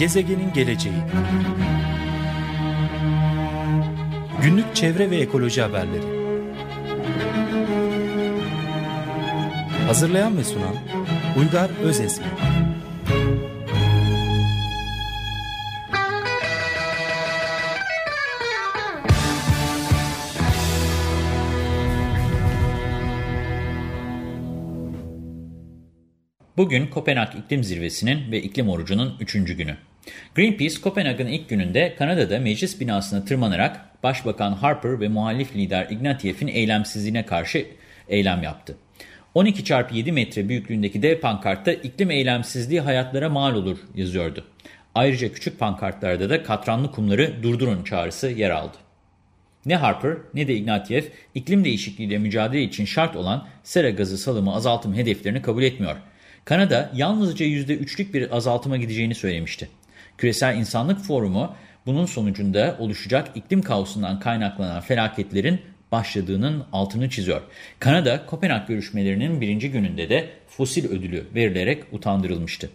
Gezegenin geleceği Günlük çevre ve ekoloji haberleri Hazırlayan ve sunan Uygar Özesmi Bugün Kopenhag İklim Zirvesi'nin ve iklim orucunun 3. günü. Greenpeace, Kopenhag'ın ilk gününde Kanada'da meclis binasına tırmanarak Başbakan Harper ve muhalif lider Ignatieff'in eylemsizliğine karşı eylem yaptı. 12x7 metre büyüklüğündeki dev pankartta iklim eylemsizliği hayatlara mal olur yazıyordu. Ayrıca küçük pankartlarda da katranlı kumları durdurun çağrısı yer aldı. Ne Harper ne de Ignatieff iklim değişikliğiyle mücadele için şart olan sera gazı salımı azaltım hedeflerini kabul etmiyor. Kanada yalnızca %3'lük bir azaltıma gideceğini söylemişti. Küresel İnsanlık Forumu bunun sonucunda oluşacak iklim kaosundan kaynaklanan felaketlerin başladığının altını çiziyor. Kanada, Kopenhag görüşmelerinin birinci gününde de fosil ödülü verilerek utandırılmıştı.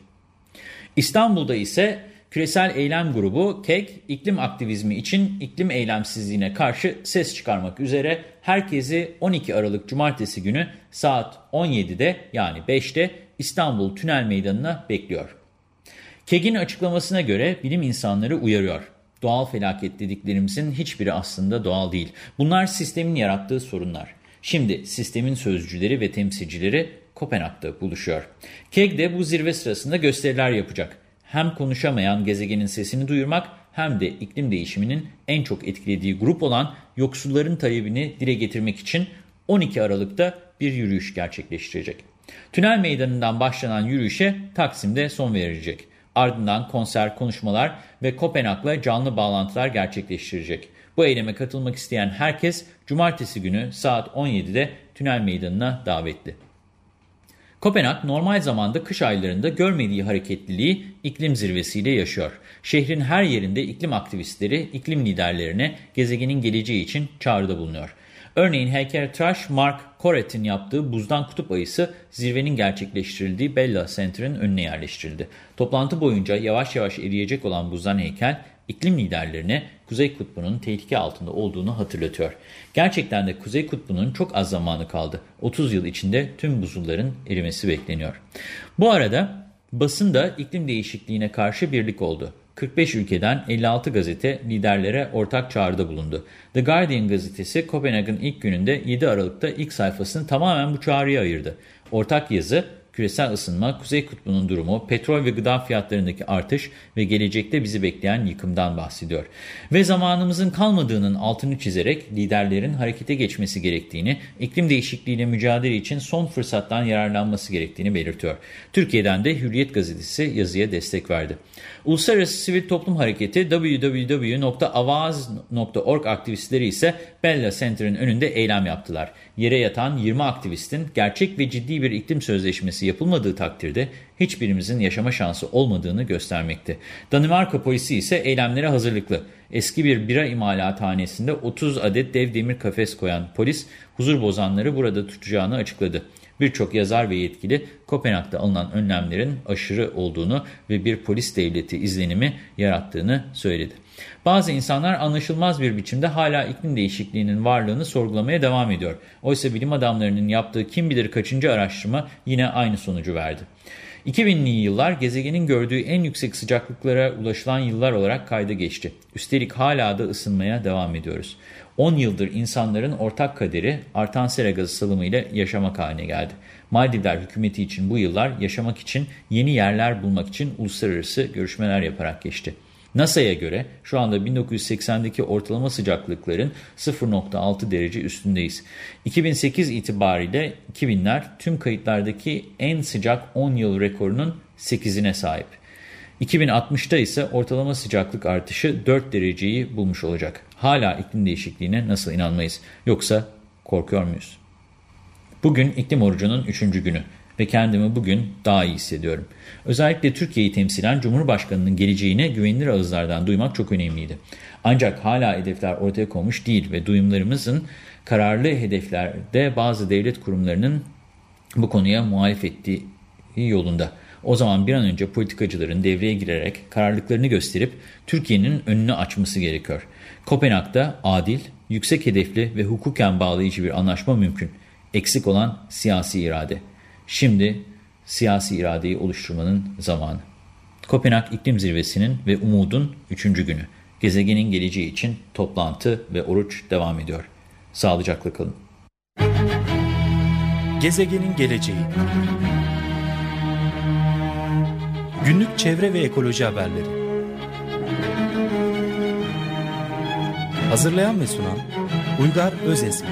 İstanbul'da ise Küresel Eylem Grubu KEG, iklim aktivizmi için iklim eylemsizliğine karşı ses çıkarmak üzere herkesi 12 Aralık Cumartesi günü saat 17'de yani 5'te İstanbul Tünel Meydanı'na bekliyor. KEG'in açıklamasına göre bilim insanları uyarıyor. Doğal felaket dediklerimizin hiçbiri aslında doğal değil. Bunlar sistemin yarattığı sorunlar. Şimdi sistemin sözcüleri ve temsilcileri Kopenhag'da buluşuyor. KEG de bu zirve sırasında gösteriler yapacak. Hem konuşamayan gezegenin sesini duyurmak hem de iklim değişiminin en çok etkilediği grup olan yoksulların talebini dile getirmek için 12 Aralık'ta bir yürüyüş gerçekleştirecek. Tünel meydanından başlanan yürüyüşe Taksim'de son verilecek. Ardından konser, konuşmalar ve Kopenhag'la canlı bağlantılar gerçekleştirecek. Bu eyleme katılmak isteyen herkes Cumartesi günü saat 17'de Tünel Meydanı'na davetli. Kopenhag normal zamanda kış aylarında görmediği hareketliliği iklim zirvesiyle yaşıyor. Şehrin her yerinde iklim aktivistleri iklim liderlerine gezegenin geleceği için çağrıda bulunuyor. Örneğin heykeltıraş Mark Koret'in yaptığı buzdan kutup ayısı zirvenin gerçekleştirildiği Bella Center'ın önüne yerleştirildi. Toplantı boyunca yavaş yavaş eriyecek olan buzdan heykel iklim liderlerine Kuzey Kutbu'nun tehlike altında olduğunu hatırlatıyor. Gerçekten de Kuzey Kutbu'nun çok az zamanı kaldı. 30 yıl içinde tüm buzulların erimesi bekleniyor. Bu arada basın da iklim değişikliğine karşı birlik oldu. 45 ülkeden 56 gazete liderlere ortak çağrıda bulundu. The Guardian gazetesi Kopenhag'ın ilk gününde 7 Aralık'ta ilk sayfasını tamamen bu çağrıya ayırdı. Ortak yazı küresel ısınma, Kuzey Kutbu'nun durumu, petrol ve gıda fiyatlarındaki artış ve gelecekte bizi bekleyen yıkımdan bahsediyor. Ve zamanımızın kalmadığının altını çizerek liderlerin harekete geçmesi gerektiğini, iklim değişikliğiyle mücadele için son fırsattan yararlanması gerektiğini belirtiyor. Türkiye'den de Hürriyet gazetesi yazıya destek verdi. Uluslararası Sivil Toplum Hareketi www.avaz.org aktivistleri ise Bella Center'ın önünde eylem yaptılar. Yere yatan 20 aktivistin gerçek ve ciddi bir iklim sözleşmesi yapılmadığı takdirde hiçbirimizin yaşama şansı olmadığını göstermekte. Danimarka polisi ise eylemlere hazırlıklı. Eski bir bira imalathanesinde 30 adet dev demir kafes koyan polis huzur bozanları burada tutacağını açıkladı. Birçok yazar ve yetkili Kopenhag'da alınan önlemlerin aşırı olduğunu ve bir polis devleti izlenimi yarattığını söyledi. Bazı insanlar anlaşılmaz bir biçimde hala iklim değişikliğinin varlığını sorgulamaya devam ediyor. Oysa bilim adamlarının yaptığı kim bilir kaçıncı araştırma yine aynı sonucu verdi. 2000'li yıllar gezegenin gördüğü en yüksek sıcaklıklara ulaşılan yıllar olarak kayda geçti. Üstelik hala da ısınmaya devam ediyoruz. 10 yıldır insanların ortak kaderi artan sera gazı salımıyla yaşamak haline geldi. Maldivler hükümeti için bu yıllar yaşamak için yeni yerler bulmak için uluslararası görüşmeler yaparak geçti. NASA'ya göre şu anda 1980'deki ortalama sıcaklıkların 0.6 derece üstündeyiz. 2008 itibariyle 2000'ler tüm kayıtlardaki en sıcak 10 yıl rekorunun 8'ine sahip. 2060'ta ise ortalama sıcaklık artışı 4 dereceyi bulmuş olacak. Hala iklim değişikliğine nasıl inanmayız? Yoksa korkuyor muyuz? Bugün iklim orucunun 3. günü ve kendimi bugün daha iyi hissediyorum. Özellikle Türkiye'yi temsilen Cumhurbaşkanı'nın geleceğine güvenilir ağızlardan duymak çok önemliydi. Ancak hala hedefler ortaya konmuş değil ve duyumlarımızın kararlı hedeflerde bazı devlet kurumlarının bu konuya muhalif ettiği yolunda. O zaman bir an önce politikacıların devreye girerek kararlılıklarını gösterip Türkiye'nin önünü açması gerekiyor. Kopenhag'da adil, yüksek hedefli ve hukuken bağlayıcı bir anlaşma mümkün. Eksik olan siyasi irade. Şimdi siyasi iradeyi oluşturmanın zamanı. Kopenhag İklim Zirvesi'nin ve Umud'un 3. günü. Gezegenin geleceği için toplantı ve oruç devam ediyor. Sağlıcakla kalın. Gezegenin geleceği Günlük çevre ve ekoloji haberleri Hazırlayan ve sunan Uygar Özesmi